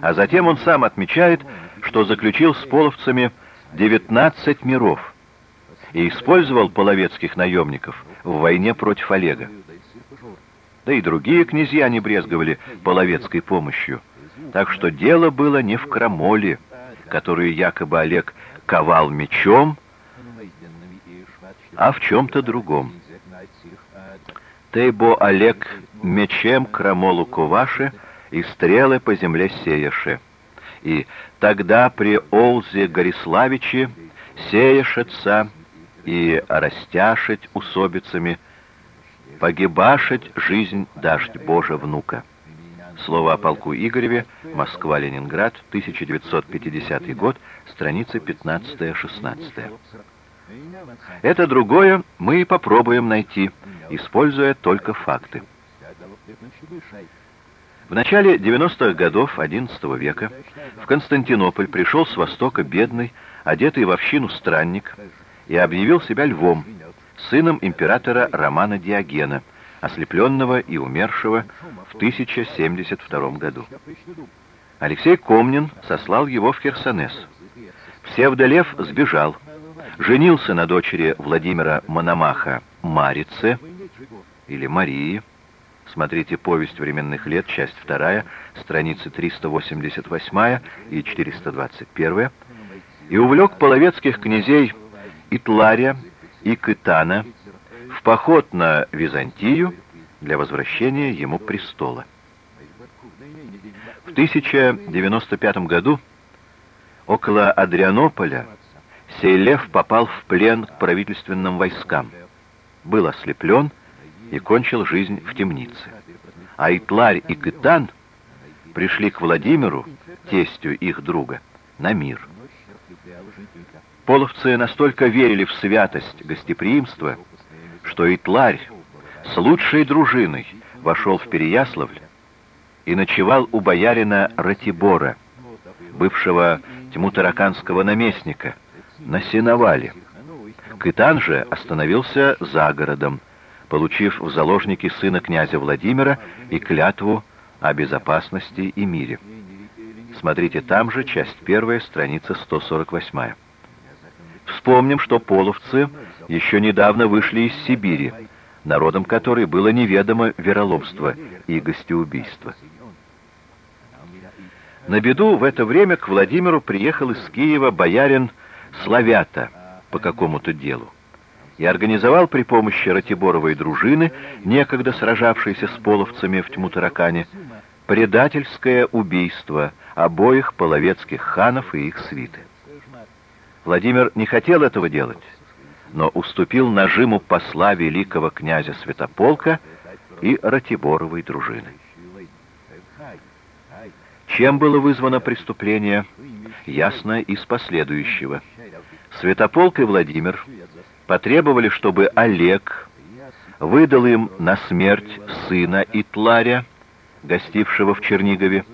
А затем он сам отмечает, что заключил с половцами 19 миров и использовал половецких наемников в войне против Олега. Да и другие князья не брезговали половецкой помощью. Так что дело было не в крамоле, которую якобы Олег ковал мечом, а в чем-то другом. Тейбо Олег мечем крамолу коваше и стрелы по земле сеяше. И тогда при Олзе Гориславиче сеяшется и растяшить усобицами, погибашить жизнь дождь Божия внука. Слово о полку Игореве, Москва-Ленинград, 1950 год, страницы 15-16. Это другое мы и попробуем найти, используя только факты. В начале 90-х годов XI века в Константинополь пришел с востока бедный, одетый в общину странник, и объявил себя львом, сыном императора Романа Диогена, ослепленного и умершего в 1072 году. Алексей Комнин сослал его в Херсонес. Всевдолев сбежал, женился на дочери Владимира Мономаха Марице, или Марии, смотрите «Повесть временных лет», часть 2, страницы 388 и 421, и увлек половецких князей Итларя и Кытана в поход на Византию для возвращения ему престола. В 1095 году около Адрианополя Сейлев попал в плен к правительственным войскам, был ослеплен и кончил жизнь в темнице. А Итларь и Кытан пришли к Владимиру, тестю их друга, на мир. Половцы настолько верили в святость гостеприимства, что Итларь с лучшей дружиной вошел в Переяславль и ночевал у боярина Ратибора, бывшего тьмутараканского наместника, на сеновале. Кытан же остановился за городом, получив в заложники сына князя Владимира и клятву о безопасности и мире. Смотрите там же, часть первая, страница 148. Вспомним, что половцы еще недавно вышли из Сибири, народом которой было неведомо вероломство и гостеубийство. На беду в это время к Владимиру приехал из Киева боярин Славята по какому-то делу и организовал при помощи Ратиборовой дружины, некогда сражавшейся с половцами в Тьмутаракане, предательское убийство обоих половецких ханов и их свиты. Владимир не хотел этого делать, но уступил нажиму посла великого князя Святополка и Ратиборовой дружины. Чем было вызвано преступление, ясно из последующего. Святополк и Владимир потребовали, чтобы Олег выдал им на смерть сына Итларя, гостившего в Чернигове,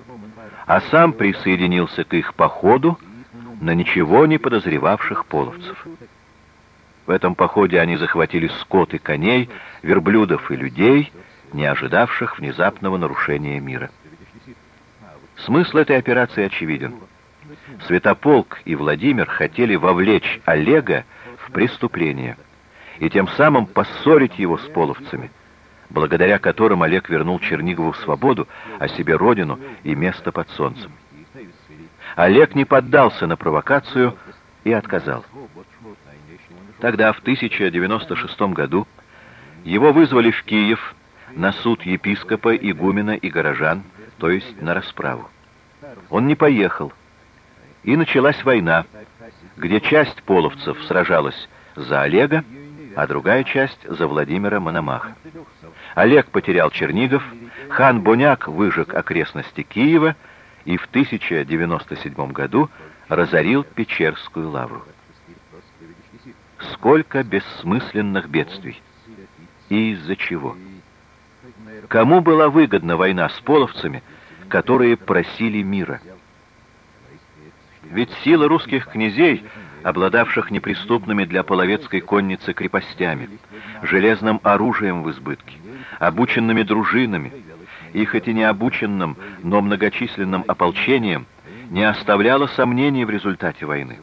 а сам присоединился к их походу на ничего не подозревавших половцев. В этом походе они захватили скот и коней, верблюдов и людей, не ожидавших внезапного нарушения мира. Смысл этой операции очевиден. Святополк и Владимир хотели вовлечь Олега в преступление и тем самым поссорить его с половцами, благодаря которым Олег вернул Чернигову свободу, а себе родину и место под солнцем. Олег не поддался на провокацию и отказал. Тогда, в 1096 году, его вызвали в Киев на суд епископа, игумена и горожан, то есть на расправу. Он не поехал, и началась война, где часть половцев сражалась за Олега, а другая часть за Владимира Мономаха. Олег потерял Чернигов, хан Боняк выжег окрестности Киева и в 1097 году разорил Печерскую лавру. Сколько бессмысленных бедствий! И из-за чего? Кому была выгодна война с половцами, которые просили мира? Ведь сила русских князей, обладавших неприступными для половецкой конницы крепостями, железным оружием в избытке, обученными дружинами, и хоть и необученным, но многочисленным ополчением, не оставляло сомнений в результате войны.